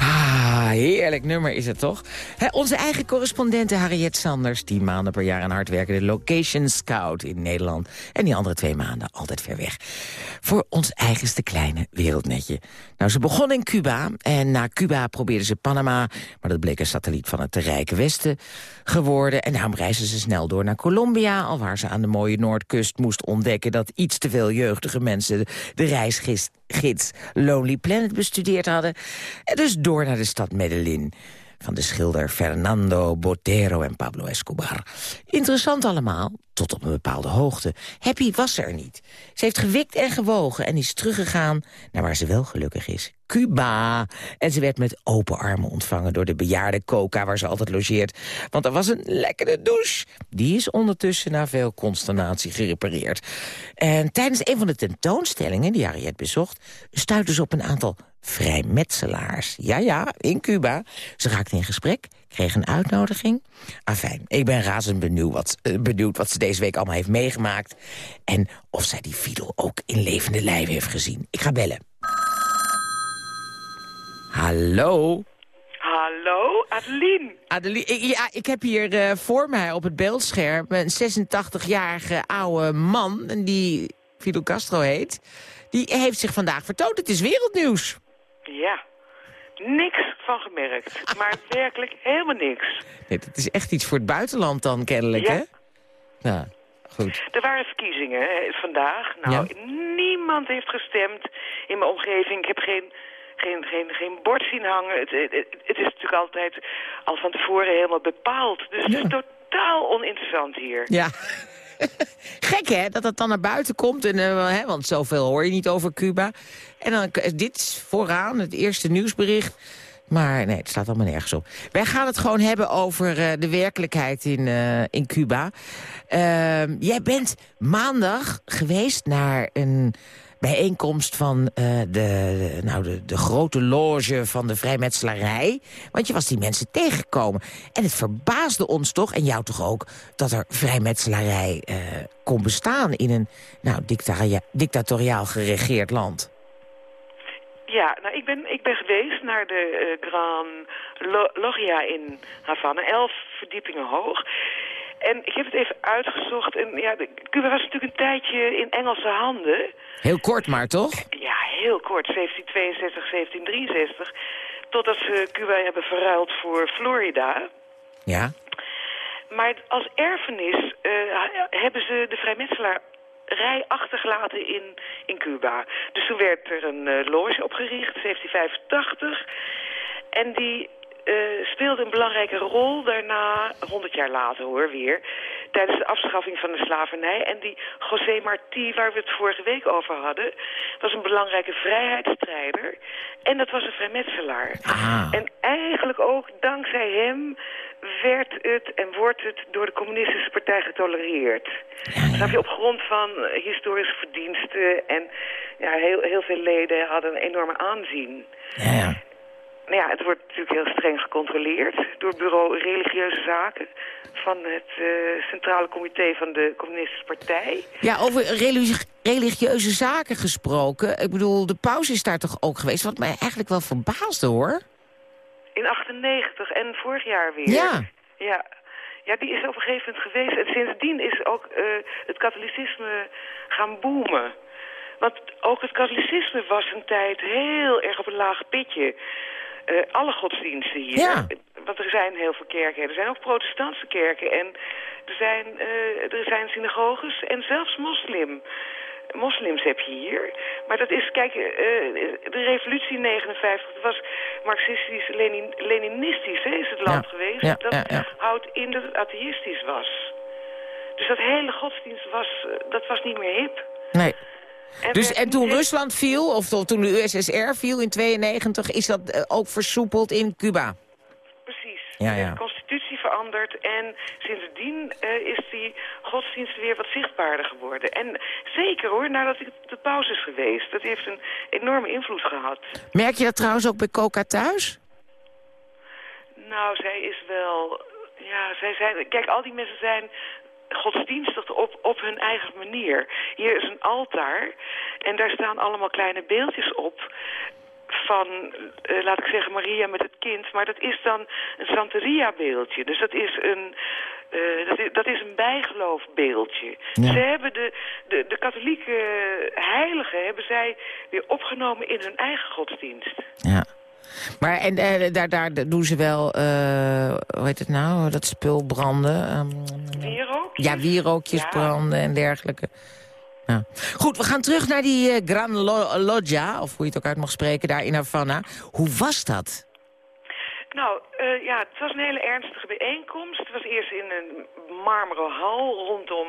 [SPEAKER 4] Ah, heerlijk nummer is het toch? Onze eigen correspondente Harriet Sanders... die maanden per jaar aan hard werken de Location Scout in Nederland... en die andere twee maanden altijd ver weg. Voor ons eigenste kleine wereldnetje. Nou, ze begon in Cuba en na Cuba probeerde ze Panama... maar dat bleek een satelliet van het rijke Westen geworden... en daarom reisde ze snel door naar Colombia... alwaar ze aan de mooie Noordkust moest ontdekken... dat iets te veel jeugdige mensen de reisgids gids Lonely Planet bestudeerd hadden. En dus door naar de stad Medellin van de schilder Fernando Botero en Pablo Escobar. Interessant allemaal, tot op een bepaalde hoogte. Happy was er niet. Ze heeft gewikt en gewogen en is teruggegaan naar waar ze wel gelukkig is. Cuba. En ze werd met open armen ontvangen door de bejaarde Coca waar ze altijd logeert. Want er was een lekkere douche. Die is ondertussen na veel consternatie gerepareerd. En tijdens een van de tentoonstellingen die Harriet bezocht... stuitte ze op een aantal vrijmetselaars. Ja, ja, in Cuba. Ze raakte in gesprek, kreeg een uitnodiging. Afijn, ik ben razend benieuwd wat, eh, benieuwd wat ze deze week allemaal heeft meegemaakt. En of zij die Fidel ook in levende lijven heeft gezien. Ik ga bellen. Hallo?
[SPEAKER 16] Hallo, Adeline.
[SPEAKER 4] Adelie, ik- ja, ik heb hier eh, voor mij op het beeldscherm een 86-jarige oude man... en die Fidel Castro heet. Die heeft zich vandaag vertoond. Het is wereldnieuws.
[SPEAKER 16] Ja, niks van gemerkt. Maar werkelijk helemaal niks.
[SPEAKER 4] Nee, dat is echt iets voor het buitenland dan kennelijk,
[SPEAKER 16] Ja.
[SPEAKER 4] hè? Nou, goed.
[SPEAKER 16] Er waren verkiezingen hè, vandaag. Nou, niemand heeft gestemd in mijn omgeving. Ik heb geen, geen, geen, geen bord zien hangen. Het, het, het is natuurlijk altijd al van tevoren helemaal bepaald. Dus het is totaal oninteressant hier.
[SPEAKER 4] Ja. <laughs> Gek, hè, dat dat dan naar buiten komt. En, eh, hè, want zoveel hoor je niet over Cuba. En dan k- dit vooraan, het eerste nieuwsbericht. Maar nee, het staat allemaal nergens op. Wij gaan het gewoon hebben over eh, de werkelijkheid in, eh, in Cuba. Ehm, jij bent maandag geweest naar een bijeenkomst van eh, de, nou, de, de grote loge van de vrijmetselarij. Want je was die mensen tegengekomen. En het verbaasde ons toch, en jou toch ook... dat er vrijmetselarij eh, kon bestaan in een nou, dictatoriaal geregeerd land.
[SPEAKER 16] Ja, nou, ik ben, ik ben geweest naar de eh, Gran Lo- Logia in Havana, elf verdiepingen hoog. En ik heb het even uitgezocht. En ja, de, Cuba was natuurlijk een tijdje in Engelse handen.
[SPEAKER 4] Heel kort maar, toch?
[SPEAKER 16] Ja, heel kort, 1762, 1763. Totdat ze Cuba hebben verruild voor Florida.
[SPEAKER 4] Ja.
[SPEAKER 16] Maar als erfenis eh, hebben ze de vrijmetselarij achtergelaten in, in Cuba. Dus toen werd er een eh, loge opgericht, 1785. En die eh, speelde een belangrijke rol daarna, 100 jaar later hoor, weer... tijdens de afschaffing van de slavernij. En die José Martí, waar we het vorige week over hadden... was een belangrijke vrijheidsstrijder. En dat was een vrijmetselaar. En eigenlijk ook dankzij hem werd het en wordt het door de communistische partij getolereerd. Snap je, op grond van historische verdiensten en ja, heel, heel veel leden hadden een enorme aanzien. Nou ja, het wordt natuurlijk heel streng gecontroleerd door het bureau religieuze zaken van het eh, Centrale Comité van de Communistische Partij.
[SPEAKER 4] Ja, over religi- religieuze zaken gesproken. Ik bedoel, de paus is daar toch ook geweest? Wat mij eigenlijk wel verbaasde, hoor.
[SPEAKER 16] In 98 en vorig jaar weer.
[SPEAKER 4] Ja.
[SPEAKER 16] Ja. Ja, die is op een gegeven moment geweest. En sindsdien is ook eh, het katholicisme gaan boomen. Want ook het katholicisme was een tijd heel erg op een laag pitje. Eh, alle godsdiensten hier.
[SPEAKER 4] Ja.
[SPEAKER 16] Want er zijn heel veel kerken. Er zijn ook protestantse kerken. En er zijn, eh, er zijn synagoges en zelfs moslim. Moslims heb je hier. Maar dat is, kijk, eh, de revolutie in 59 dat was marxistisch, Lenin, leninistisch, hè, is het land
[SPEAKER 4] Ja.
[SPEAKER 16] geweest.
[SPEAKER 4] Ja,
[SPEAKER 16] dat houdt in dat het atheïstisch was. Dus dat hele godsdienst was, dat was niet meer hip.
[SPEAKER 4] Nee.
[SPEAKER 16] En
[SPEAKER 4] Dus, en toen Rusland viel, of to- toen de USSR viel in 92... is dat eh, ook versoepeld in Cuba?
[SPEAKER 16] Precies.
[SPEAKER 4] Ja, ja.
[SPEAKER 16] de constitutie veranderd en sindsdien eh, is die godsdienst weer wat zichtbaarder geworden. En zeker hoor, nadat ik de pauze is geweest. Dat heeft een enorme invloed gehad.
[SPEAKER 4] Merk je dat trouwens ook bij Coca thuis?
[SPEAKER 16] Nou, zij is wel... Ja, zij zijn... Kijk, al die mensen zijn godsdienstig op, op hun eigen manier. Hier is een altaar en daar staan allemaal kleine beeldjes op van, eh, laat ik zeggen, Maria met het kind. Maar dat is dan een Santeria beeldje. Dus dat is een... eh, dat, is, dat is een bijgeloofbeeldje.
[SPEAKER 4] Ja.
[SPEAKER 16] Ze hebben de, de, de katholieke heiligen hebben zij weer opgenomen in hun eigen godsdienst.
[SPEAKER 4] Ja. Maar en eh, daar, daar doen ze wel, eh, hoe heet het nou, dat spul branden? ehm,
[SPEAKER 16] Wierook?
[SPEAKER 4] ja, wierookjes
[SPEAKER 16] Ja.
[SPEAKER 4] branden en dergelijke. Ja. Goed, we gaan terug naar die eh, Gran Lo- Loggia, of hoe je het ook uit mag spreken, daar in Havana. Hoe was dat?
[SPEAKER 16] Nou, ja, het was een hele ernstige bijeenkomst. Het was eerst in een marmeren hal rondom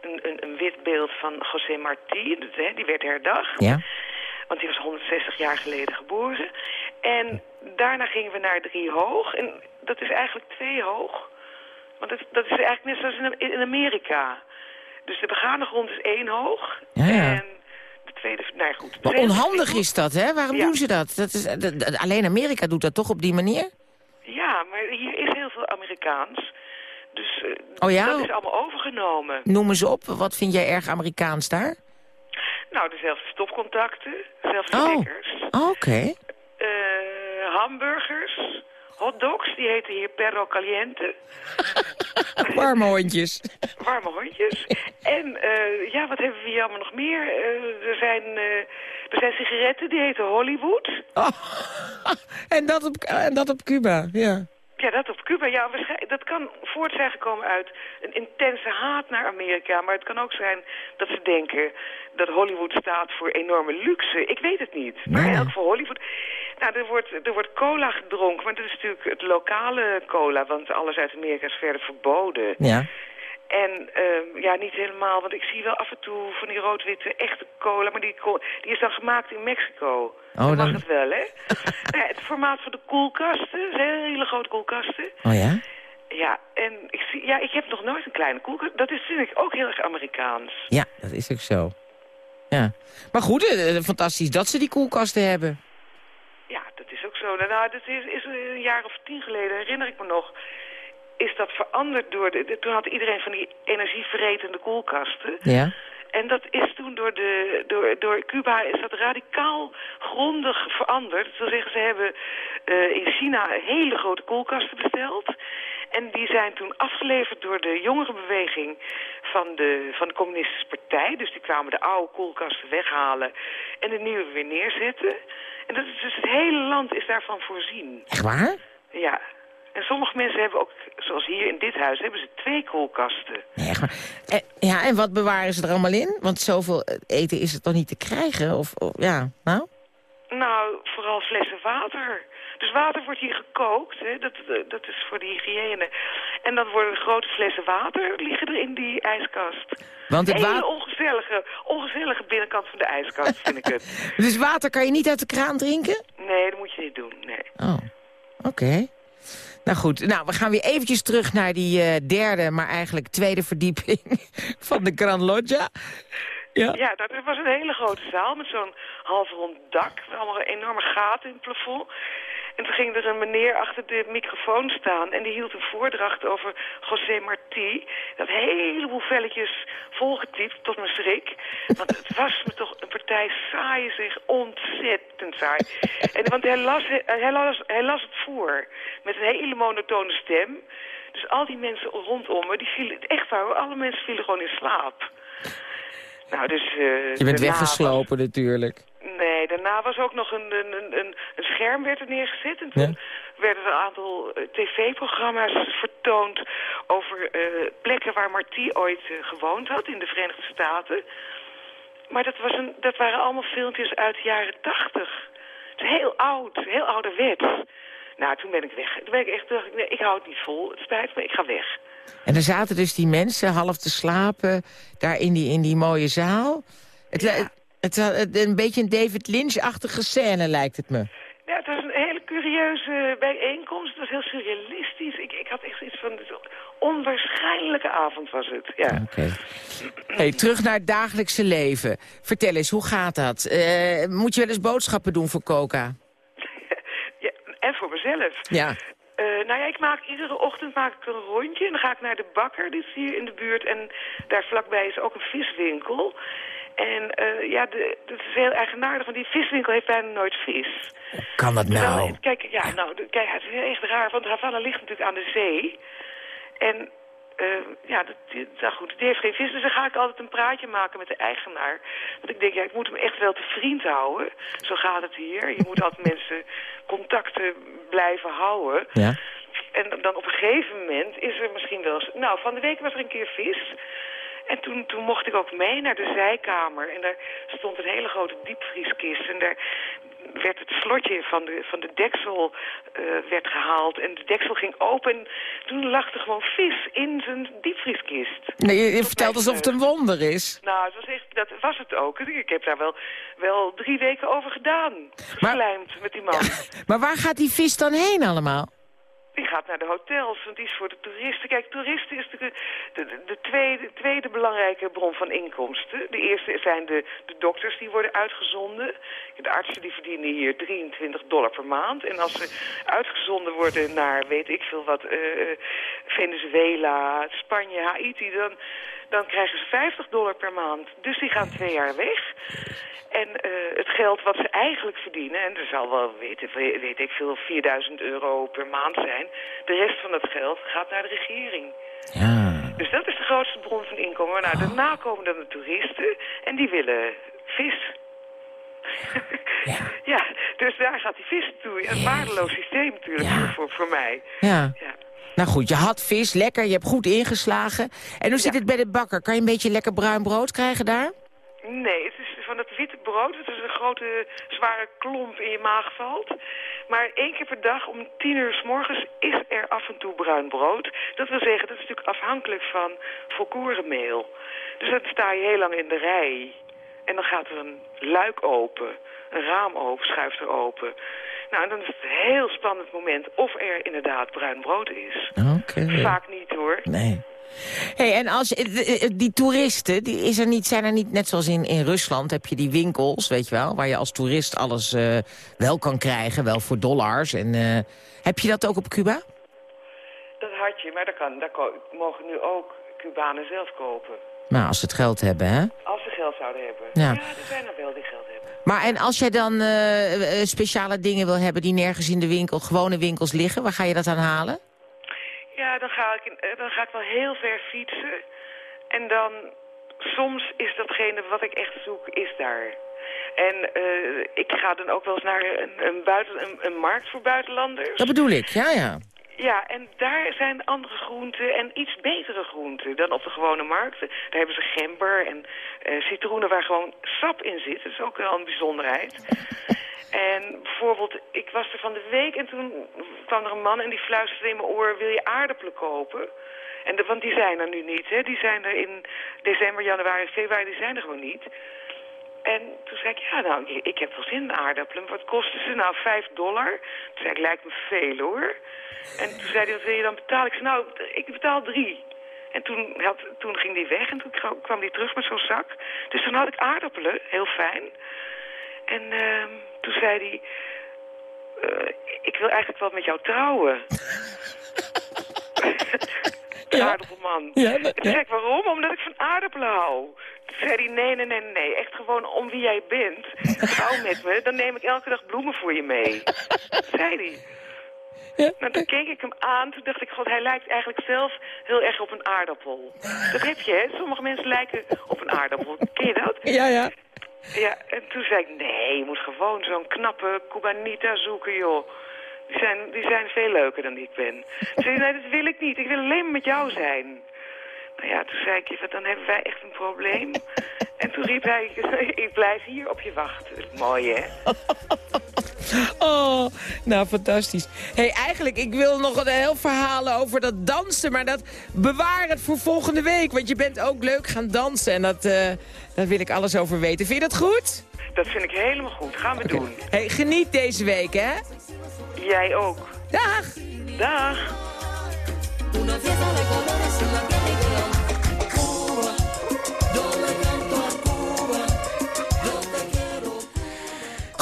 [SPEAKER 16] een, een, een wit beeld van José Martí. Die werd herdacht.
[SPEAKER 4] Ja.
[SPEAKER 16] Want die was 160 jaar geleden geboren. En daarna gingen we naar drie hoog. En dat is eigenlijk twee hoog. Want dat, dat is eigenlijk net zoals in, in Amerika. Dus de begane grond is één hoog.
[SPEAKER 4] Ja, ja.
[SPEAKER 16] En de tweede... Nou goed.
[SPEAKER 4] Maar onhandig is dat, hè? Waarom
[SPEAKER 16] Ja.
[SPEAKER 4] doen ze dat? dat, is, dat- dat- alleen Amerika doet dat toch op die manier?
[SPEAKER 16] Ja, maar hier is heel veel Amerikaans. Dus eh,
[SPEAKER 4] Oh ja?
[SPEAKER 16] dat is allemaal overgenomen.
[SPEAKER 4] Noem eens op, wat vind jij erg Amerikaans daar?
[SPEAKER 16] Nou, dezelfde stopcontacten, dezelfde
[SPEAKER 4] Oh.
[SPEAKER 16] stickers.
[SPEAKER 4] Oké.
[SPEAKER 16] Eh, hamburgers, hotdogs, die heten hier perro caliente. <laughs>
[SPEAKER 4] Warme hondjes. <laughs>
[SPEAKER 16] Warme hondjes. En eh, ja, wat hebben we hier allemaal nog meer? Eh, er, zijn, er zijn sigaretten, die heten Hollywood. <laughs>
[SPEAKER 4] En dat op, en dat op Cuba, ja.
[SPEAKER 16] Ja, dat op Cuba. Ja, dat kan voort zijn gekomen uit een intense haat naar Amerika. Maar het kan ook zijn dat ze denken dat Hollywood staat voor enorme luxe. Ik weet het niet. Maar in elk geval Hollywood... Nou, er wordt, er wordt cola gedronken, maar dat is natuurlijk het lokale cola. Want alles uit Amerika is verder verboden.
[SPEAKER 4] Ja.
[SPEAKER 16] En ehm, ja, niet helemaal, want ik zie wel af en toe van die rood-witte echte cola. Maar die, die is dan gemaakt in Mexico.
[SPEAKER 4] Oh,
[SPEAKER 16] dan mag het wel, hè? Nou <laughs> ja, het formaat van de koelkasten, hele grote koelkasten.
[SPEAKER 4] Oh ja?
[SPEAKER 16] Ja, en ik, zie, ja, ik heb nog nooit een kleine koelkast. Dat is, vind ik ook heel erg Amerikaans.
[SPEAKER 4] Ja, dat is ook zo. Ja. Maar goed, eh, eh, fantastisch dat ze die koelkasten hebben.
[SPEAKER 16] Ja, dat is ook zo. Nou, dat is, is een jaar of tien geleden, herinner ik me nog... is dat veranderd door... De, de- toen had iedereen van die energieverretende koelkasten.
[SPEAKER 4] Ja.
[SPEAKER 16] En dat is toen door, de, door, door Cuba is dat radicaal grondig veranderd. Dat wil zeggen, ze hebben eh, in China hele grote koelkasten besteld. En die zijn toen afgeleverd door de jongerenbeweging van de, van de Communistische Partij. Dus die kwamen de oude koelkasten weghalen en de nieuwe weer neerzetten. En dat is dus het hele land is daarvan voorzien.
[SPEAKER 4] Echt waar?
[SPEAKER 16] Ja. En sommige mensen hebben ook, zoals hier in dit huis, hebben ze twee koelkasten.
[SPEAKER 4] Nee, echt. Eh, ja, en wat bewaren ze er allemaal in? Want zoveel eh, eten is het toch niet te krijgen? Of, of- ja, nou?
[SPEAKER 16] Nou, vooral flessen water. Dus water wordt hier gekookt, hè? Dat, eh, dat is voor de hygiëne. En dan worden grote flessen water liggen er in die ijskast.
[SPEAKER 4] Want het
[SPEAKER 16] Hele ongezellige, ongezellige binnenkant van de ijskast, vind ik het. <laughs>
[SPEAKER 4] Dus water kan je niet uit de kraan drinken?
[SPEAKER 16] Nee, dat moet je niet doen, nee.
[SPEAKER 4] Oh, oké. Nou goed, nou, we gaan weer eventjes terug naar die eh, derde, maar eigenlijk tweede verdieping <laughs> van de Gran Loggia. Ja.
[SPEAKER 16] Ja, dat was een hele grote zaal met zo'n half rond dak. Met allemaal enorme gaten in het plafond. En toen ging er een meneer achter de microfoon staan... en die hield een voordracht over José Martí. Dat heleboel velletjes volgetypt, tot mijn schrik. Want het was me toch een partij saaie zich ontzettend saai. En, want hij las, hij, las, hij las het voor met een hele monotone stem... Dus al die mensen rondom me, die vielen, echt waar, alle mensen vielen gewoon in slaap. Nou, dus... eh,
[SPEAKER 4] Je bent weggeslopen natuurlijk.
[SPEAKER 16] Nee, daarna was ook nog een, een, een- een, scherm werd er neergezet. En toen werden er een aantal eh, tv-programma's vertoond over eh, plekken waar Marty ooit eh, gewoond had in de Verenigde Staten. Maar dat, was een, dat waren allemaal filmpjes uit de jaren tachtig. Het is heel oud, heel ouderwets. Nou, toen ben ik weg. Toen ben ik echt, dacht ik, nee, ik hou het niet vol. Het spijt me, ik ga weg.
[SPEAKER 4] En er zaten dus die mensen half te slapen daar in die, in die mooie zaal. Het, het, het, het- een beetje een David Lynch-achtige scène lijkt het me.
[SPEAKER 16] Ja, het was een hele curieuze bijeenkomst. Het was heel surrealistisch. Ik, ik had echt iets van... Onwaarschijnlijke avond was het, ja.
[SPEAKER 4] Oké. Hey, terug naar het dagelijkse leven. Vertel eens, hoe gaat dat? Eh, moet je wel eens boodschappen doen voor Coca? <laughs>
[SPEAKER 16] ja. En voor mezelf.
[SPEAKER 4] Ja.
[SPEAKER 16] Eh, nou ja, ik maak iedere ochtend maak ik een rondje. En dan ga ik naar de bakker, die is hier in de buurt. En daar vlakbij is ook een viswinkel. En eh, ja, de, dat is heel eigenaardig, want die viswinkel heeft bijna nooit vis.
[SPEAKER 4] Kan dat
[SPEAKER 16] Terwijl,
[SPEAKER 4] nou?
[SPEAKER 16] Kijk, ja, nou, kijk, het is echt raar, want Havana ligt natuurlijk aan de zee. En eh, ja, dat, nou goed, die heeft geen vis, dus dan ga ik altijd een praatje maken met de eigenaar. Want ik denk, ja, ik moet hem echt wel te vriend houden. Zo gaat het hier. Je moet altijd <laughs> mensen contacten blijven houden.
[SPEAKER 4] Ja.
[SPEAKER 16] En dan op een gegeven moment is er misschien wel eens... Nou, van de week was er een keer vis. En toen, toen mocht ik ook mee naar de zijkamer. En daar stond een hele grote diepvrieskist. En daar werd het slotje van de, van de deksel eh, werd gehaald. En de deksel ging open. En toen lag er gewoon vis in zijn diepvrieskist.
[SPEAKER 4] Nee, je, je vertelt alsof het een wonder is.
[SPEAKER 16] Nou, het was echt, dat was het ook. Ik heb daar wel, wel drie weken over gedaan. Gelijmd met die man.
[SPEAKER 4] Maar waar gaat die vis dan heen allemaal?
[SPEAKER 16] Die gaat naar de hotels, want die is voor de toeristen. Kijk, toeristen is de, de, de, de tweede, tweede belangrijke bron van inkomsten. De eerste zijn de, de dokters die worden uitgezonden. De artsen die verdienen hier 23 dollar per maand. En als ze uitgezonden worden naar, weet ik veel wat, eh, Venezuela, Spanje, Haiti... Dan, dan krijgen ze 50 dollar per maand. Dus die gaan twee jaar weg. En eh, het geld wat ze eigenlijk verdienen, en er zal wel, weet, ik- weet ik veel, 4000 euro per maand zijn. De rest van dat geld gaat naar de regering. Dus dat is de grootste bron van inkomen. Nou, daarna komen dan de toeristen en die willen vis. Ja. <laughs> dus daar gaat die vis. Ja, Een waardeloos systeem natuurlijk voor, voor, voor mij.
[SPEAKER 4] Ja.
[SPEAKER 16] Ja.
[SPEAKER 4] Nou goed, je had vis, lekker, je hebt goed ingeslagen. En hoe zit het bij de bakker? Kan je een beetje lekker bruin brood krijgen daar?
[SPEAKER 16] Nee, het is van het witte brood. Het is een grote, zware klomp in je maag valt. Maar één keer per dag om tien uur s morgens is er af en toe bruin brood. Dat wil zeggen, dat is natuurlijk afhankelijk van volkorenmeel. Dus dan sta je heel lang in de rij. En dan gaat er een luik open, een raam open, schuift er open. Nou, en dan is het een heel spannend moment of er inderdaad bruin brood is.
[SPEAKER 4] Oké.
[SPEAKER 16] Vaak niet hoor.
[SPEAKER 4] Nee. Hey, en als eh, eh, die toeristen, die is er niet, zijn er niet, net zoals in, in Rusland, heb je die winkels, weet je wel, waar je als toerist alles eh, wel kan krijgen, wel voor dollars. En, eh, heb je dat ook op Cuba?
[SPEAKER 16] Dat had je, maar daar, kan, daar ko- mogen nu ook Cubanen zelf kopen.
[SPEAKER 4] Nou, als ze het geld hebben, hè?
[SPEAKER 16] Als ze geld zouden hebben.
[SPEAKER 4] Ja.
[SPEAKER 16] er zijn er wel die geld.
[SPEAKER 4] Maar en als jij dan eh, eh, speciale dingen wil hebben die nergens in de winkel, gewone winkels liggen, waar ga je dat aan halen?
[SPEAKER 16] Ja, dan ga, ik, in- eh, dan ga ik wel heel ver fietsen. En dan, soms is datgene wat ik echt zoek, is daar. En ik ga dan ook wel eens naar een, een, buiten, een, een markt voor buitenlanders.
[SPEAKER 4] Dat bedoel ik, ja, ja.
[SPEAKER 16] Ja, en daar zijn andere groenten en iets betere groenten dan op de gewone markten. Daar hebben ze gember en eh, citroenen waar gewoon sap in zit. Dat is ook wel een bijzonderheid. <laughs> En bijvoorbeeld, ik was er van de week en toen kwam er een man en die fluisterde in mijn oor, wil je aardappelen kopen? En de, want die zijn er nu niet, hè. Die zijn er in december, januari, februari, die zijn er gewoon niet. En toen zei ik, ja nou, ik, heb wel zin in aardappelen. Wat kosten ze? Nou, 5 dollar. Toen zei ik, lijkt me veel hoor. En toen zei hij, wat wil je dan betalen? Ik zei, nou, ik betaal drie. En toen, had, toen ging die weg en toen kwam- die terug met zo'n zak. Dus toen had ik aardappelen, heel fijn. En ehm, toen zei hij, eh, ik wil eigenlijk wel met jou trouwen. De <laughs> aardappelman.
[SPEAKER 4] Ja,
[SPEAKER 16] En toen zei ik, waarom? Omdat ik van aardappelen hou. Hij, nee, nee, nee, nee. Echt gewoon om wie jij bent. Trouw met me, dan neem ik elke dag bloemen voor je mee. zei hij. Nou, toen keek ik hem aan. Toen dacht ik, god, hij lijkt eigenlijk zelf heel erg op een aardappel. Dat heb je, hè? Sommige mensen lijken op een aardappel. Ken je dat?
[SPEAKER 4] Ja, ja.
[SPEAKER 16] Ja, en toen zei ik, nee, je moet gewoon zo'n knappe Cubanita zoeken, joh. Die zijn, die zijn veel leuker dan ik ben. Zei nee, dat wil ik niet. Ik wil alleen met jou zijn. Nou ja, toen zei ik, "Ja, dan hebben wij echt een probleem. <laughs> En toen riep hij, <laughs> ik blijf hier op je wachten. Mooi, hè? <laughs>
[SPEAKER 4] Oh, nou fantastisch. hey, eigenlijk, ik wil nog een heel verhaal over dat dansen, maar dat bewaar het voor volgende week. Want je bent ook leuk gaan dansen en dat, eh, daar wil ik alles over weten. Vind je dat goed?
[SPEAKER 16] Dat vind ik helemaal goed. Gaan we doen.
[SPEAKER 4] Hey, geniet deze week, hè?
[SPEAKER 16] Jij ook.
[SPEAKER 4] Dag.
[SPEAKER 16] Dag.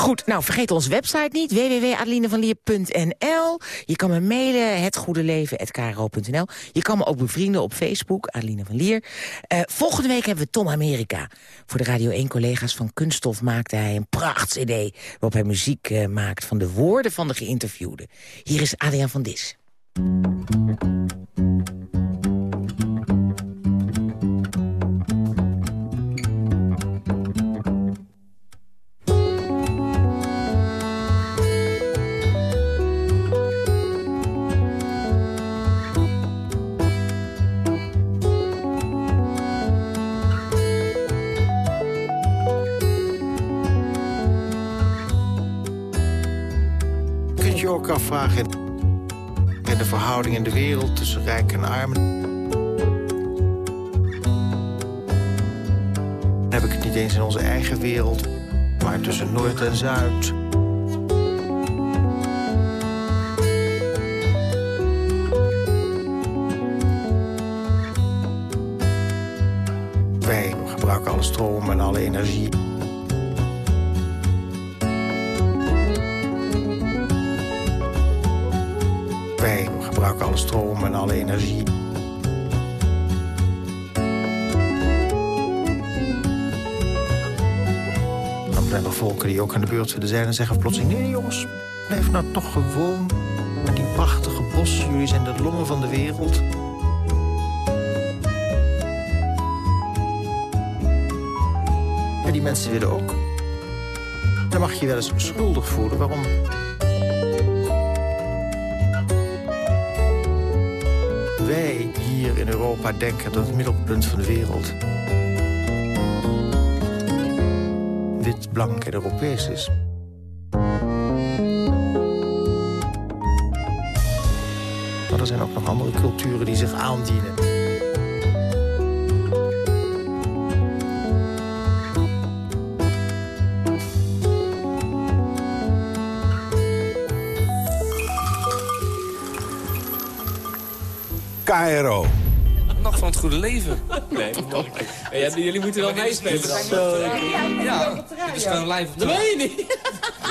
[SPEAKER 4] Goed, nou vergeet onze website niet, www.adelinevanlier.nl. Je kan me mailen, hetgoedeleven.kro.nl. Je kan me ook bevrienden op Facebook, Adeline van Lier. Eh, volgende week hebben we Tom Amerika. Voor de Radio 1-collega's van Kunststof maakte hij een pracht-cd... waarop hij muziek eh, maakt van de woorden van de geïnterviewden. Hier is Adriaan van Dis.
[SPEAKER 17] Kunt je ook afvragen in de verhouding in de wereld tussen rijk en arm? Heb ik het niet eens in onze eigen wereld, maar tussen Noord en Zuid. Wij gebruiken alle stroom en alle energie. Alle stroom en alle energie. Dan zijn er volken die ook aan de beurt willen zijn en zeggen plotseling... nee jongens, blijf nou toch gewoon met die prachtige bossen. Jullie zijn de longen van de wereld. En die mensen willen ook. Dan mag je wel eens schuldig voelen. Waarom hier in Europa denken dat het middelpunt van de wereld wit, blank en Europees is. Maar er zijn ook nog andere culturen die zich aandienen.
[SPEAKER 18] KRO. nacht van het goede leven.
[SPEAKER 19] Nee, <laughs> ja, jullie moeten wel meespelen.
[SPEAKER 18] Ja, dit is gewoon live op
[SPEAKER 19] Dat
[SPEAKER 18] tour.
[SPEAKER 19] weet je niet.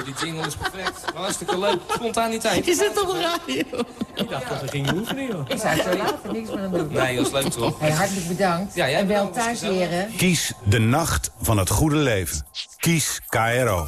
[SPEAKER 18] Die jingle is perfect. Hartstikke leuk. Spontaniteit.
[SPEAKER 19] Je zit op de radio. Ik dacht dat we gingen oefenen, joh.
[SPEAKER 4] Ik zou zo later niks meer aan doen.
[SPEAKER 18] Nee, dat is leuk toch?
[SPEAKER 4] Hey, hartelijk bedankt.
[SPEAKER 18] Ja, jij
[SPEAKER 4] en wel thuis leren.
[SPEAKER 20] Kies de nacht van het goede leven. Kies KRO.